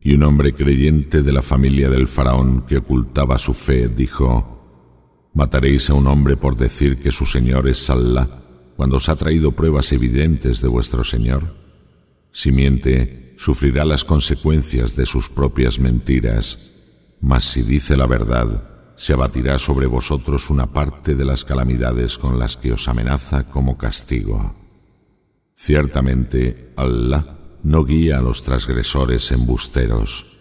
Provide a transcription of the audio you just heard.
Y un hombre creyente de la familia del faraón que ocultaba su fe dijo, ¿Mataréis a un hombre por decir que su Señor es Salah cuando os ha traído pruebas evidentes de vuestro Señor? Si miente, sufrirá las consecuencias de sus propias mentiras, mas si dice la verdad, se abatirá sobre vosotros una parte de las calamidades con las que os amenaza como castigo. Ciertamente, Allah no guía a los transgresores embusteros.